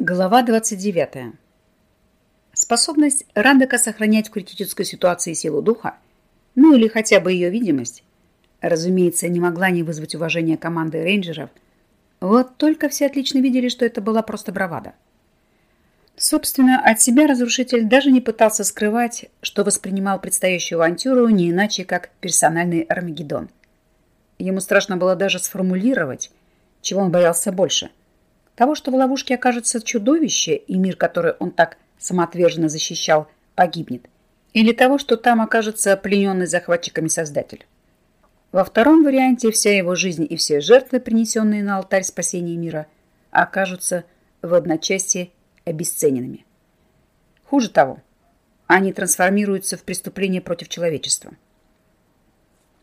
Глава 29. Способность Рандека сохранять в критической ситуации силу духа, ну или хотя бы ее видимость, разумеется, не могла не вызвать уважения команды рейнджеров. Вот только все отлично видели, что это была просто бравада. Собственно, от себя разрушитель даже не пытался скрывать, что воспринимал предстоящую авантюру не иначе, как персональный Армагеддон. Ему страшно было даже сформулировать, чего он боялся больше. Того, что в ловушке окажется чудовище, и мир, который он так самоотверженно защищал, погибнет. Или того, что там окажется плененный захватчиками Создатель. Во втором варианте вся его жизнь и все жертвы, принесенные на алтарь спасения мира, окажутся в одночасье обесцененными. Хуже того, они трансформируются в преступление против человечества.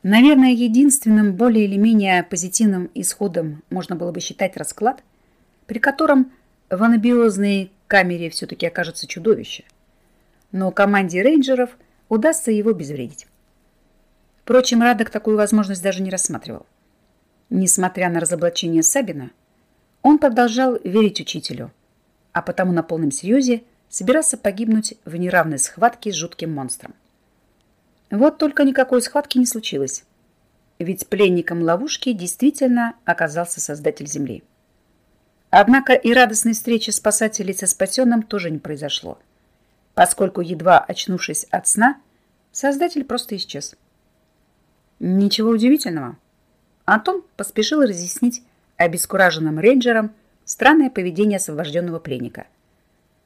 Наверное, единственным более или менее позитивным исходом можно было бы считать расклад, при котором в анабиозной камере все-таки окажется чудовище. Но команде рейнджеров удастся его обезвредить. Впрочем, Радок такую возможность даже не рассматривал. Несмотря на разоблачение Сабина, он продолжал верить учителю, а потому на полном серьезе собирался погибнуть в неравной схватке с жутким монстром. Вот только никакой схватки не случилось, ведь пленником ловушки действительно оказался создатель Земли. Однако и радостной встречи спасателей со спасенным тоже не произошло, поскольку, едва очнувшись от сна, создатель просто исчез. Ничего удивительного. Антон поспешил разъяснить обескураженным рейнджерам странное поведение освобожденного пленника.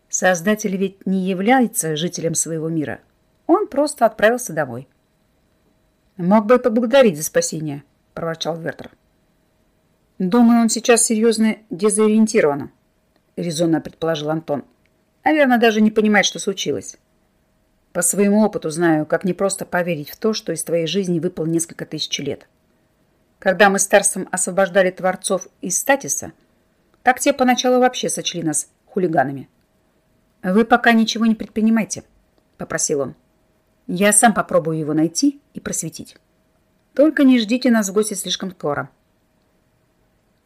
Создатель ведь не является жителем своего мира – он просто отправился домой. «Мог бы поблагодарить за спасение», – проворчал Вертер. «Думаю, он сейчас серьезно дезориентирован», – резонно предположил Антон. «Наверное, даже не понимает, что случилось. По своему опыту знаю, как непросто поверить в то, что из твоей жизни выпал несколько тысяч лет. Когда мы с Тарсом освобождали творцов из статиса, так те поначалу вообще сочли нас хулиганами. «Вы пока ничего не предпринимайте», – попросил он. Я сам попробую его найти и просветить. Только не ждите нас в гости слишком скоро.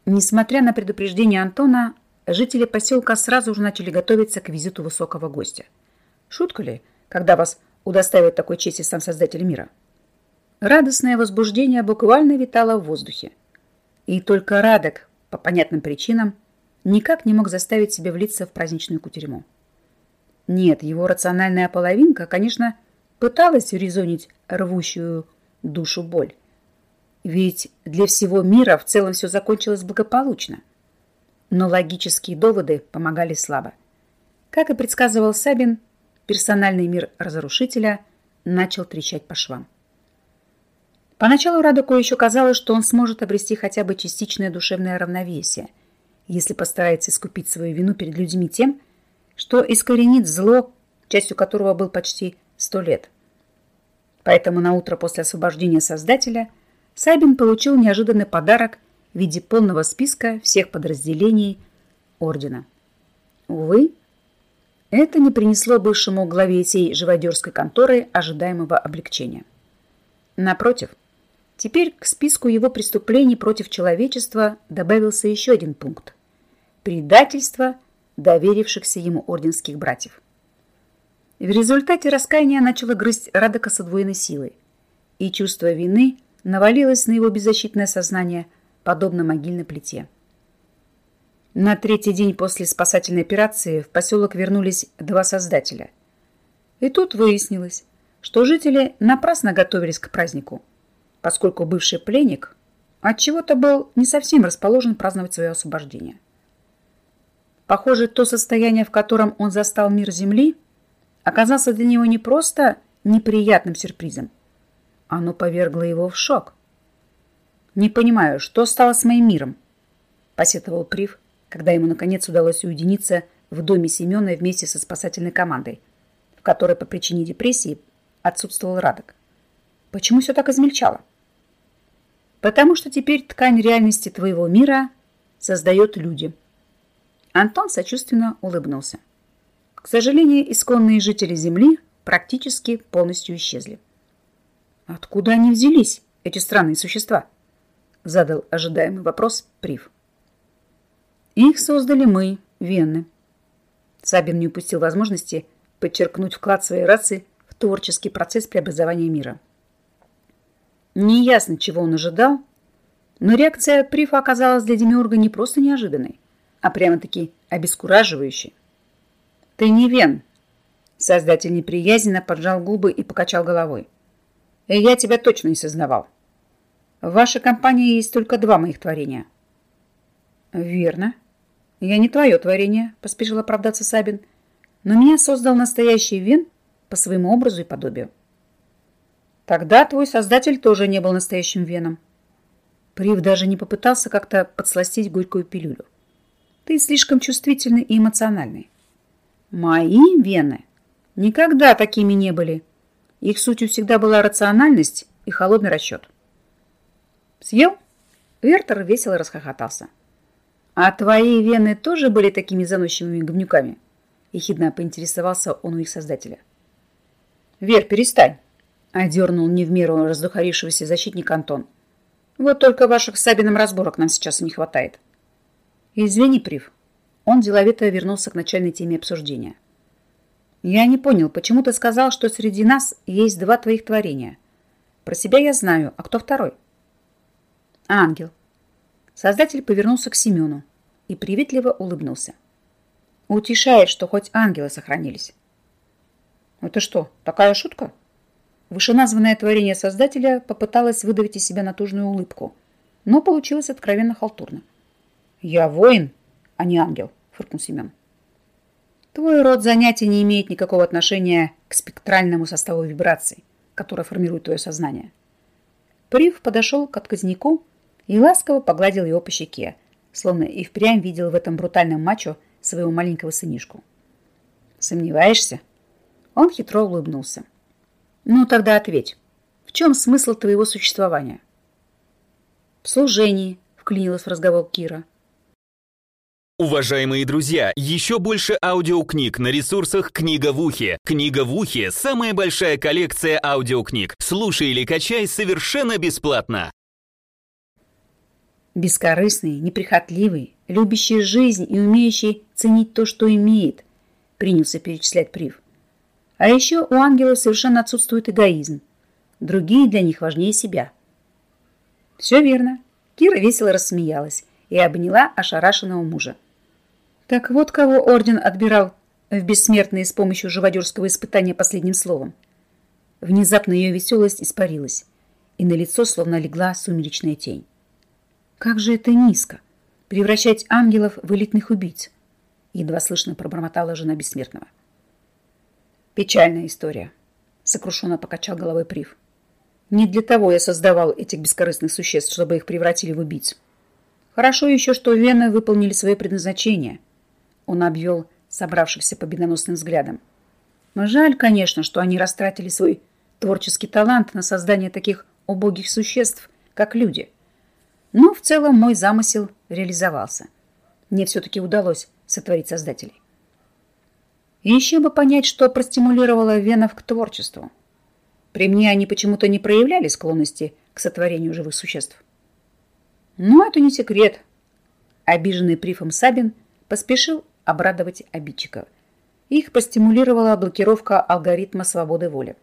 Несмотря на предупреждение Антона, жители поселка сразу же начали готовиться к визиту высокого гостя. Шутка ли, когда вас удостаивает такой чести сам Создатель мира? Радостное возбуждение буквально витало в воздухе. И только Радок, по понятным причинам, никак не мог заставить себя влиться в праздничную кутерьму. Нет, его рациональная половинка, конечно, пыталась урезонить рвущую душу боль. Ведь для всего мира в целом все закончилось благополучно. Но логические доводы помогали слабо. Как и предсказывал Сабин, персональный мир разрушителя начал трещать по швам. Поначалу Радоку еще казалось, что он сможет обрести хотя бы частичное душевное равновесие, если постарается искупить свою вину перед людьми тем, что искоренит зло, частью которого был почти сто лет. Поэтому на утро после освобождения Создателя Сабин получил неожиданный подарок в виде полного списка всех подразделений Ордена. Увы, это не принесло бывшему главе сей живодерской конторы ожидаемого облегчения. Напротив, теперь к списку его преступлений против человечества добавился еще один пункт – предательство доверившихся ему орденских братьев. В результате раскаяние начало грызть Радока с удвоенной силой, и чувство вины навалилось на его беззащитное сознание, подобно могильной плите. На третий день после спасательной операции в поселок вернулись два создателя. И тут выяснилось, что жители напрасно готовились к празднику, поскольку бывший пленник от чего то был не совсем расположен праздновать свое освобождение. Похоже, то состояние, в котором он застал мир Земли – оказался для него не просто неприятным сюрпризом. Оно повергло его в шок. «Не понимаю, что стало с моим миром?» – посетовал Прив, когда ему наконец удалось уединиться в доме Семена вместе со спасательной командой, в которой по причине депрессии отсутствовал Радок. «Почему все так измельчало?» «Потому что теперь ткань реальности твоего мира создают люди». Антон сочувственно улыбнулся. К сожалению, исконные жители Земли практически полностью исчезли. Откуда они взялись, эти странные существа? Задал ожидаемый вопрос Прив. Их создали мы, вены, Сабин не упустил возможности подчеркнуть вклад своей расы в творческий процесс преобразования мира. Неясно, чего он ожидал, но реакция Прифа оказалась для Демиурга не просто неожиданной, а прямо-таки обескураживающей. «Ты не Вен!» Создатель неприязненно поджал губы и покачал головой. «Я тебя точно не сознавал. В вашей компании есть только два моих творения». «Верно. Я не твое творение», — поспешил оправдаться Сабин. «Но меня создал настоящий Вен по своему образу и подобию». «Тогда твой создатель тоже не был настоящим Веном». Прив даже не попытался как-то подсластить горькую пилюлю. «Ты слишком чувствительный и эмоциональный». «Мои вены никогда такими не были. Их сутью всегда была рациональность и холодный расчет». «Съел?» Вертер весело расхохотался. «А твои вены тоже были такими заносчивыми говнюками?» Ехидно поинтересовался он у их создателя. «Вер, перестань!» Одернул не в меру раздухарившегося защитник Антон. «Вот только ваших с Сабиным разборок нам сейчас и не хватает». «Извини, Прив». Он деловито вернулся к начальной теме обсуждения. «Я не понял, почему ты сказал, что среди нас есть два твоих творения? Про себя я знаю, а кто второй?» «Ангел», Создатель повернулся к Семену и приветливо улыбнулся. Утешает, что хоть ангелы сохранились. Это что, такая шутка? Вышеназванное творение Создателя попыталось выдавить из себя натужную улыбку, но получилось откровенно халтурно. «Я воин, а не ангел», — фыркнул Семен. «Твой род занятий не имеет никакого отношения к спектральному составу вибраций, который формирует твое сознание». Прив подошел к отказнику и ласково погладил его по щеке, словно и впрямь видел в этом брутальном мачо своего маленького сынишку. «Сомневаешься?» Он хитро улыбнулся. «Ну, тогда ответь. В чем смысл твоего существования?» «В служении», — вклинилась в разговор Кира. Уважаемые друзья, еще больше аудиокниг на ресурсах «Книга в ухе». «Книга в ухе» — самая большая коллекция аудиокниг. Слушай или качай совершенно бесплатно. Бескорыстный, неприхотливый, любящий жизнь и умеющий ценить то, что имеет, принялся перечислять Прив. А еще у ангелов совершенно отсутствует эгоизм. Другие для них важнее себя. Все верно. Кира весело рассмеялась и обняла ошарашенного мужа. Так вот кого орден отбирал в бессмертные с помощью живодерского испытания последним словом. Внезапно ее веселость испарилась, и на лицо словно легла сумеречная тень. Как же это низко! Превращать ангелов в элитных убийц! Едва слышно пробормотала жена бессмертного. Печальная история. Сокрушенно покачал головой Прив. Не для того я создавал этих бескорыстных существ, чтобы их превратили в убийц. Хорошо еще, что вены выполнили свое предназначение. Он обвел собравшихся победоносным взглядом. Но жаль, конечно, что они растратили свой творческий талант на создание таких убогих существ, как люди. Но в целом мой замысел реализовался. Мне все-таки удалось сотворить создателей. И еще бы понять, что простимулировало венов к творчеству. При мне они почему-то не проявляли склонности к сотворению живых существ. Но это не секрет. Обиженный прифом Сабин поспешил обрадовать обидчиков. Их простимулировала блокировка алгоритма свободы воли.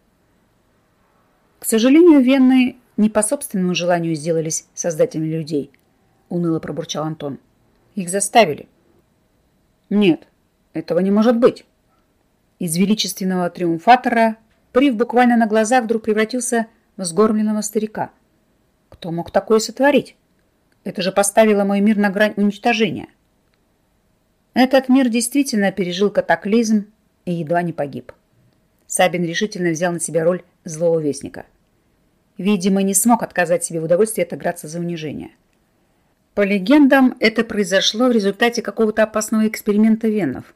К сожалению, венные не по собственному желанию сделались создателями людей, уныло пробурчал Антон. Их заставили. Нет, этого не может быть. Из величественного триумфатора Прив буквально на глазах вдруг превратился в сгорбленного старика. Кто мог такое сотворить? Это же поставило мой мир на грань уничтожения. Этот мир действительно пережил катаклизм и едва не погиб. Сабин решительно взял на себя роль злого вестника – Видимо, не смог отказать себе в удовольствии отыграться за унижение. По легендам, это произошло в результате какого-то опасного эксперимента венов.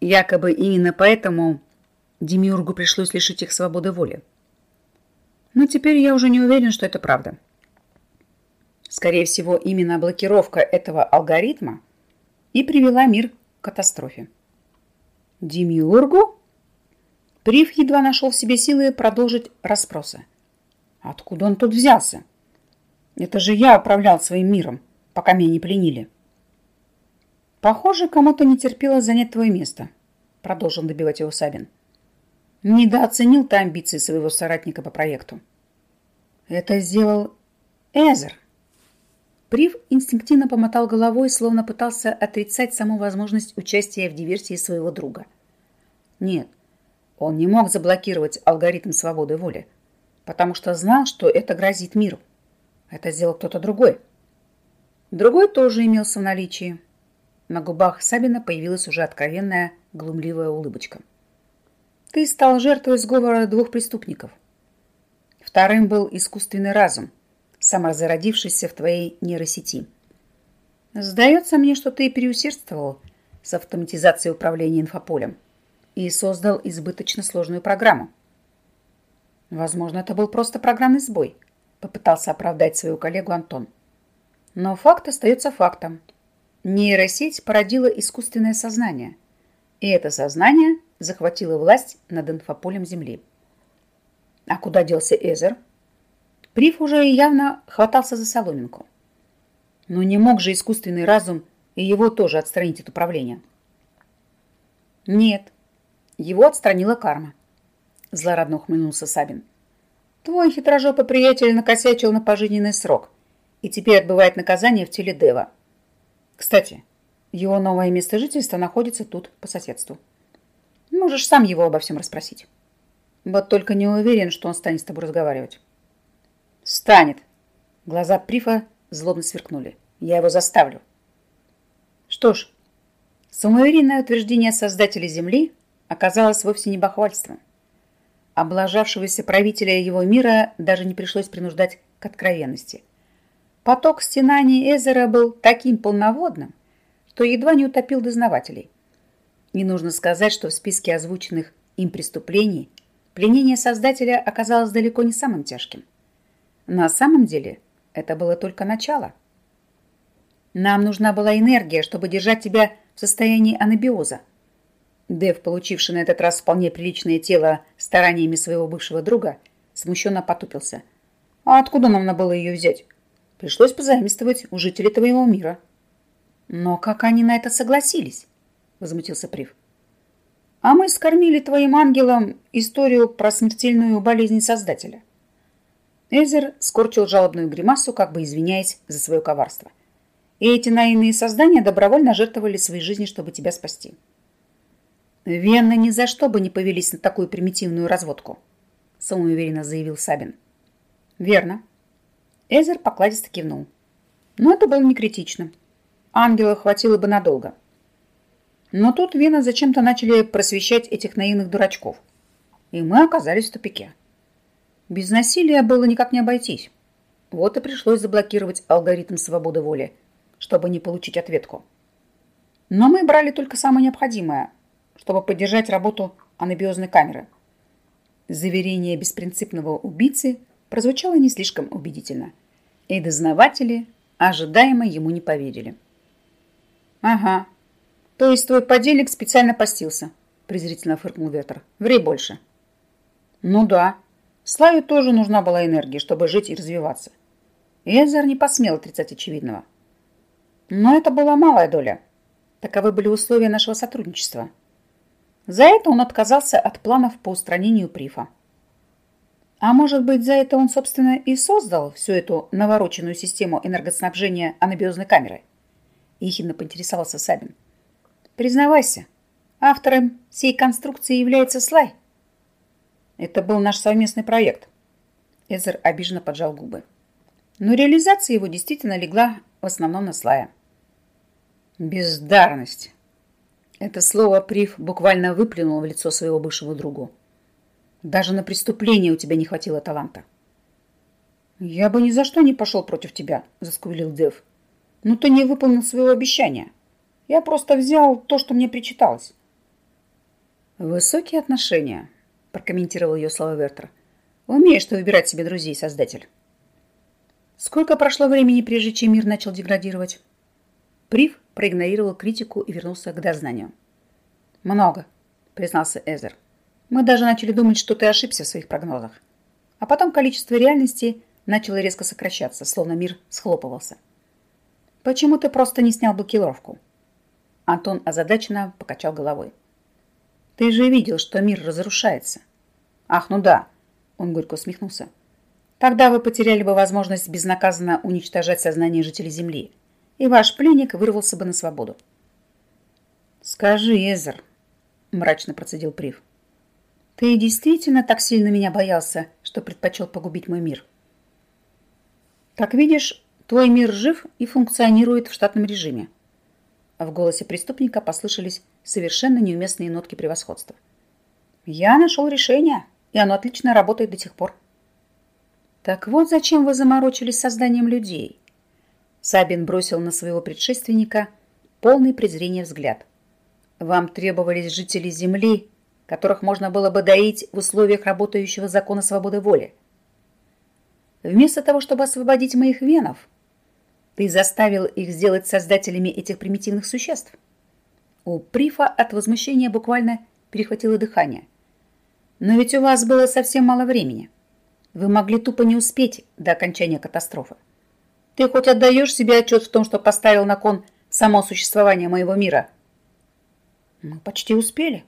Якобы именно поэтому Демиургу пришлось лишить их свободы воли. Но теперь я уже не уверен, что это правда. Скорее всего, именно блокировка этого алгоритма и привела мир к катастрофе. Демиургу? Прив едва нашел в себе силы продолжить расспросы. Откуда он тут взялся? Это же я управлял своим миром, пока меня не пленили. Похоже, кому-то не терпелось занять твое место, продолжил добивать его Сабин. Недооценил ты амбиции своего соратника по проекту. Это сделал Эзер. Прив инстинктивно помотал головой, словно пытался отрицать саму возможность участия в диверсии своего друга. Нет, он не мог заблокировать алгоритм свободы воли, потому что знал, что это грозит миру. Это сделал кто-то другой. Другой тоже имелся в наличии. На губах Сабина появилась уже откровенная глумливая улыбочка. Ты стал жертвой сговора двух преступников. Вторым был искусственный разум, самозародившийся в твоей нейросети. Сдается мне, что ты переусердствовал с автоматизацией управления инфополем и создал избыточно сложную программу. Возможно, это был просто программный сбой, попытался оправдать свою коллегу Антон. Но факт остается фактом. Нейросеть породила искусственное сознание, и это сознание захватило власть над инфополем Земли. А куда делся Эзер? Прив уже явно хватался за соломинку. Но не мог же искусственный разум и его тоже отстранить от управления. Нет, его отстранила карма. Злорадно ухмыльнулся Сабин. Твой хитрожопый приятель накосячил на пожизненный срок и теперь отбывает наказание в теле Дева. Кстати, его новое место жительства находится тут, по соседству. Можешь сам его обо всем расспросить. Вот только не уверен, что он станет с тобой разговаривать. Станет. Глаза Прифа злобно сверкнули. Я его заставлю. Что ж, самоуверенное утверждение создателя Земли оказалось вовсе не бахвальством. Облажавшегося правителя его мира даже не пришлось принуждать к откровенности. Поток стенаний Эзера был таким полноводным, что едва не утопил дознавателей. Не нужно сказать, что в списке озвученных им преступлений пленение Создателя оказалось далеко не самым тяжким. На самом деле это было только начало. Нам нужна была энергия, чтобы держать тебя в состоянии анабиоза. Дэв, получивший на этот раз вполне приличное тело стараниями своего бывшего друга, смущенно потупился. «А откуда нам надо было ее взять? Пришлось позаимствовать у жителей твоего мира». «Но как они на это согласились?» – возмутился Прив. «А мы скормили твоим ангелам историю про смертельную болезнь Создателя». Эзер скорчил жалобную гримасу, как бы извиняясь за свое коварство. «И эти наивные создания добровольно жертвовали своей жизнью, чтобы тебя спасти». «Венны ни за что бы не повелись на такую примитивную разводку», – самоуверенно заявил Сабин. «Верно». Эзер покладисто кивнул. Но это было не критично. Ангела хватило бы надолго. Но тут Вена зачем-то начали просвещать этих наивных дурачков. И мы оказались в тупике. Без насилия было никак не обойтись. Вот и пришлось заблокировать алгоритм свободы воли, чтобы не получить ответку. Но мы брали только самое необходимое, чтобы поддержать работу анабиозной камеры. Заверение беспринципного убийцы прозвучало не слишком убедительно, и дознаватели ожидаемо ему не поверили. «Ага. То есть твой подельник специально постился?» презрительно фыркнул Ветер. «Ври больше». «Ну да. Славе тоже нужна была энергия, чтобы жить и развиваться». Эзер не посмел отрицать очевидного. Но это была малая доля. Таковы были условия нашего сотрудничества. За это он отказался от планов по устранению Прифа. А может быть, за это он, собственно, и создал всю эту навороченную систему энергоснабжения анабиозной камеры? Ехидно поинтересовался Сабин. Признавайся, автором всей конструкции является Слай. Это был наш совместный проект. Эзер обиженно поджал губы. Но реализация его действительно легла в основном на Слая. Бездарность. Это слово Прив буквально выплюнул в лицо своего бывшего другу. Даже на преступление у тебя не хватило таланта. Я бы ни за что не пошел против тебя, заскулил Дев. Но ты не выполнил своего обещания. Я просто взял то, что мне причиталось. Высокие отношения, прокомментировал ее слова Вертер. Умеешь ты выбирать себе друзей, создатель. Сколько прошло времени, прежде чем мир начал деградировать? Прив проигнорировал критику и вернулся к дознанию. «Много», — признался Эзер. «Мы даже начали думать, что ты ошибся в своих прогнозах. А потом количество реальности начало резко сокращаться, словно мир схлопывался. Почему ты просто не снял блокировку? Антон озадаченно покачал головой. Ты же видел, что мир разрушается. Ах, ну да, он горько усмехнулся. Тогда вы потеряли бы возможность безнаказанно уничтожать сознание жителей Земли, и ваш пленник вырвался бы на свободу. «Скажи, Эзер», — мрачно процедил Прив, — «ты действительно так сильно меня боялся, что предпочел погубить мой мир?» «Как видишь, твой мир жив и функционирует в штатном режиме». В голосе преступника послышались совершенно неуместные нотки превосходства. «Я нашел решение, и оно отлично работает до сих пор». Так вот зачем вы заморочились созданием людей. Сабин бросил на своего предшественника полный презрения взгляд. Вам требовались жители Земли, которых можно было бы доить в условиях работающего закона свободы воли. Вместо того, чтобы освободить моих венов, ты заставил их сделать создателями этих примитивных существ. У Прифа от возмущения буквально перехватило дыхание. Но ведь у вас было совсем мало времени. Вы могли тупо не успеть до окончания катастрофы. Ты хоть отдаешь себе отчет в том, что поставил на кон само существование моего мира? Мы почти успели.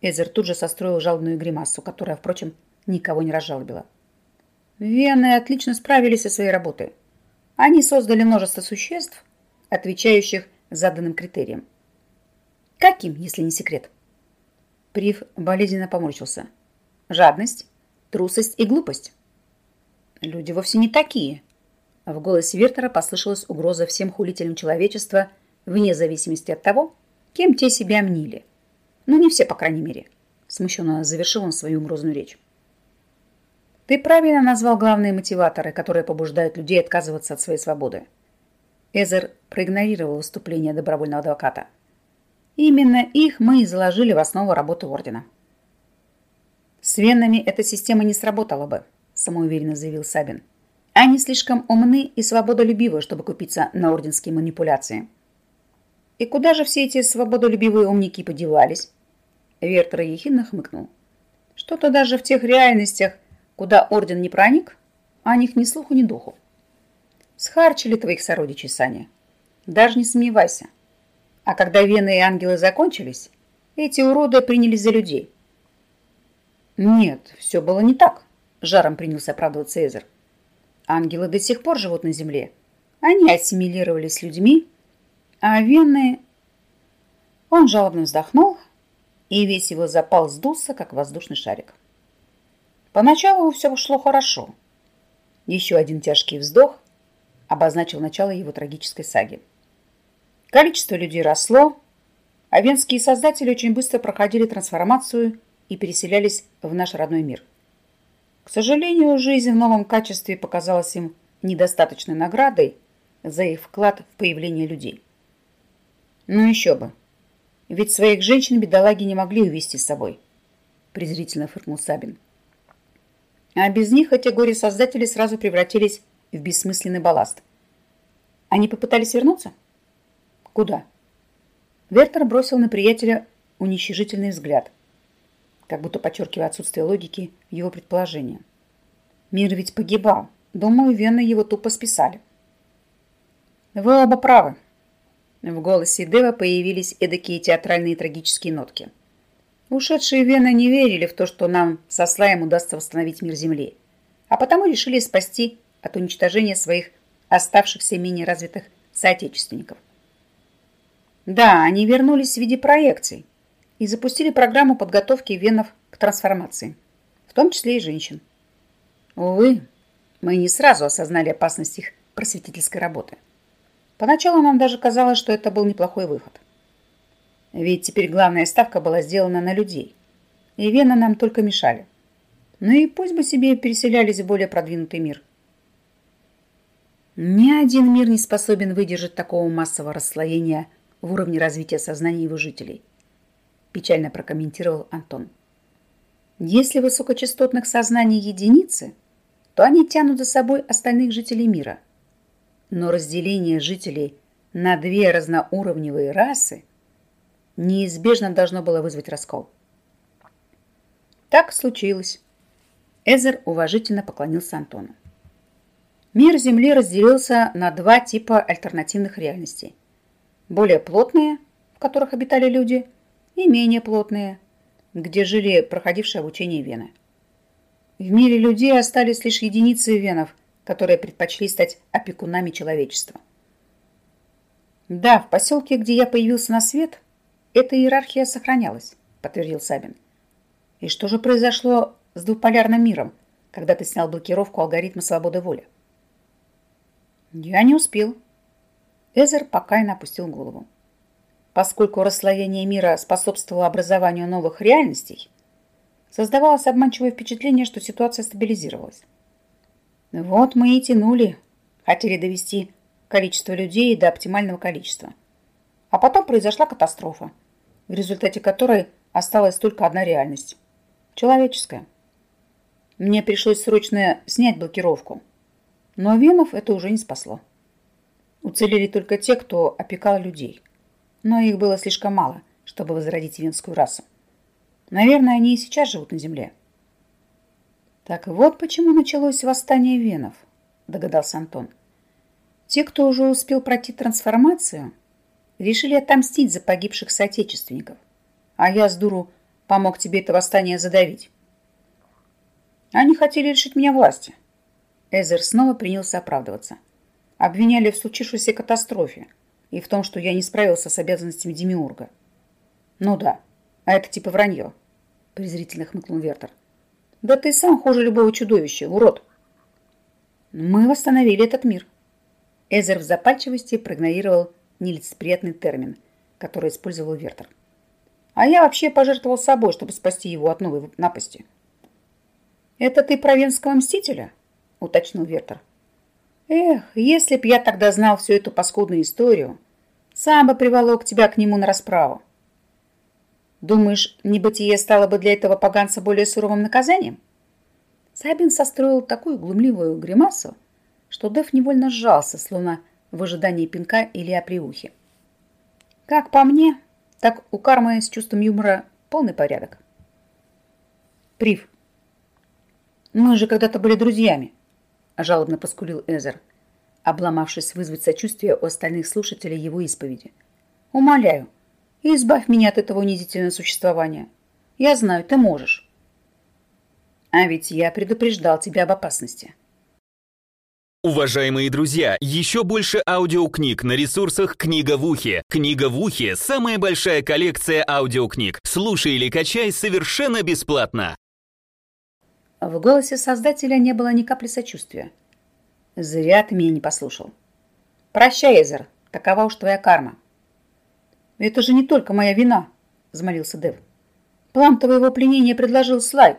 Эзер тут же состроил жалобную гримасу, которая, впрочем, никого не разжалобила. Вены отлично справились со своей работой. Они создали множество существ, отвечающих заданным критериям. Каким, если не секрет? Прив болезненно поморщился. Жадность, трусость и глупость. Люди вовсе не такие. В голосе Вертера послышалась угроза всем хулителям человечества, вне зависимости от того, кем те себя мнили. Но не все, по крайней мере. Смущенно завершил он свою грозную речь. Ты правильно назвал главные мотиваторы, которые побуждают людей отказываться от своей свободы. Эзер проигнорировал выступление добровольного адвоката. Именно их мы и заложили в основу работы Ордена. «С венами эта система не сработала бы», – самоуверенно заявил Сабин. «Они слишком умны и свободолюбивы, чтобы купиться на орденские манипуляции». «И куда же все эти свободолюбивые умники подевались?» Вертер ехидно хмыкнул. «Что-то даже в тех реальностях, куда орден не проник, о них ни слуху, ни духу. Схарчили твоих сородичей, Саня. Даже не сомневайся. А когда вены и ангелы закончились, эти уроды принялись за людей. Нет, все было не так, жаром принялся оправдываться Цезарь. Ангелы до сих пор живут на земле. Они ассимилировались с людьми, а венные... Он жалобно вздохнул, и весь его запал сдулся, как воздушный шарик. Поначалу все шло хорошо. Еще один тяжкий вздох обозначил начало его трагической саги. Количество людей росло, а венские создатели очень быстро проходили трансформацию и переселялись в наш родной мир. К сожалению, жизнь в новом качестве показалась им недостаточной наградой за их вклад в появление людей. Ну еще бы. Ведь своих женщин бедолаги не могли увести с собой, презрительно фыркнул Сабин. А без них эти горе-создатели сразу превратились в бессмысленный балласт. Они попытались вернуться? Куда? Вертер бросил на приятеля уничижительный взгляд – как будто подчеркивая отсутствие логики его предположении. Мир ведь погибал. Думаю, вены его тупо списали. Вы оба правы. В голосе Дева появились эдакие театральные трагические нотки. Ушедшие вены не верили в то, что нам со Слаем удастся восстановить мир Земли, а потому решили спасти от уничтожения своих оставшихся менее развитых соотечественников. Да, они вернулись в виде проекций, и запустили программу подготовки венов к трансформации, в том числе и женщин. Увы, мы не сразу осознали опасность их просветительской работы. Поначалу нам даже казалось, что это был неплохой выход. Ведь теперь главная ставка была сделана на людей, и вены нам только мешали. Ну и пусть бы себе переселялись в более продвинутый мир. Ни один мир не способен выдержать такого массового расслоения в уровне развития сознания его жителей – печально прокомментировал Антон. Если высокочастотных сознаний единицы, то они тянут за собой остальных жителей мира. Но разделение жителей на две разноуровневые расы неизбежно должно было вызвать раскол. Так случилось. Эзер уважительно поклонился Антону. Мир Земли разделился на два типа альтернативных реальностей. Более плотные которых обитали люди, и менее плотные, где жили проходившие обучение вены. В мире людей остались лишь единицы венов, которые предпочли стать опекунами человечества. Да, в поселке, где я появился на свет, эта иерархия сохранялась, подтвердил Сабин. И что же произошло с двуполярным миром, когда ты снял блокировку алгоритма свободы воли? Я не успел. Эзер покаянно опустил голову. Поскольку расслоение мира способствовало образованию новых реальностей, создавалось обманчивое впечатление, что ситуация стабилизировалась. Вот мы и тянули, хотели довести количество людей до оптимального количества. А потом произошла катастрофа, в результате которой осталась только одна реальность – человеческая. Мне пришлось срочно снять блокировку, но Венов это уже не спасло. Уцелели только те, кто опекал людей – но их было слишком мало, чтобы возродить венскую расу. Наверное, они и сейчас живут на земле. Так вот почему началось восстание венов, догадался Антон. Те, кто уже успел пройти трансформацию, решили отомстить за погибших соотечественников, а я с дуру помог тебе это восстание задавить. Они хотели лишить меня власти. Эзер снова принялся оправдываться. Обвиняли в случившейся катастрофе, и в том, что я не справился с обязанностями Демиурга. Ну да, а это типа вранье, презрительно хмыкнул Вертер. Да ты сам хуже любого чудовища, урод. Мы восстановили этот мир. Эзер в запальчивости проигнорировал нелицеприятный термин, который использовал Вертер. А я вообще пожертвовал собой, чтобы спасти его от новой напасти. «Это ты про венского мстителя?» – уточнил Вертер. «Эх, если б я тогда знал всю эту паскудную историю, сам бы приволок тебя к нему на расправу. Думаешь, небытие стало бы для этого поганца более суровым наказанием? Сабин состроил такую глумливую гримасу, что Дев невольно сжался, словно в ожидании пинка или оприухи. Как по мне, так у кармы с чувством юмора полный порядок. Прив. Мы же когда-то были друзьями, жалобно поскулил Эзер обломавшись вызвать сочувствие у остальных слушателей его исповеди. «Умоляю, избавь меня от этого унизительного существования. Я знаю, ты можешь». «А ведь я предупреждал тебя об опасности». Уважаемые друзья, еще больше аудиокниг на ресурсах «Книга в ухе». «Книга в ухе» — самая большая коллекция аудиокниг. Слушай или качай совершенно бесплатно. В голосе создателя не было ни капли сочувствия. Зря ты меня не послушал. Прощай, Эзер, такова уж твоя карма. Это же не только моя вина, взмолился Дев. План твоего пленения предложил Слай,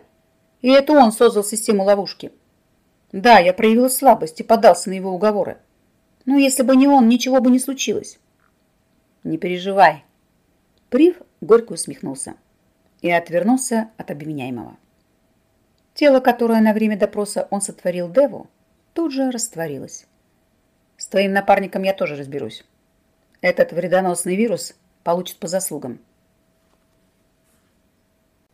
и это он создал систему ловушки. Да, я проявил слабость и подался на его уговоры. Но если бы не он, ничего бы не случилось. Не переживай. Прив горько усмехнулся и отвернулся от обвиняемого. Тело, которое на время допроса он сотворил Деву, тут же растворилась. С твоим напарником я тоже разберусь. Этот вредоносный вирус получит по заслугам.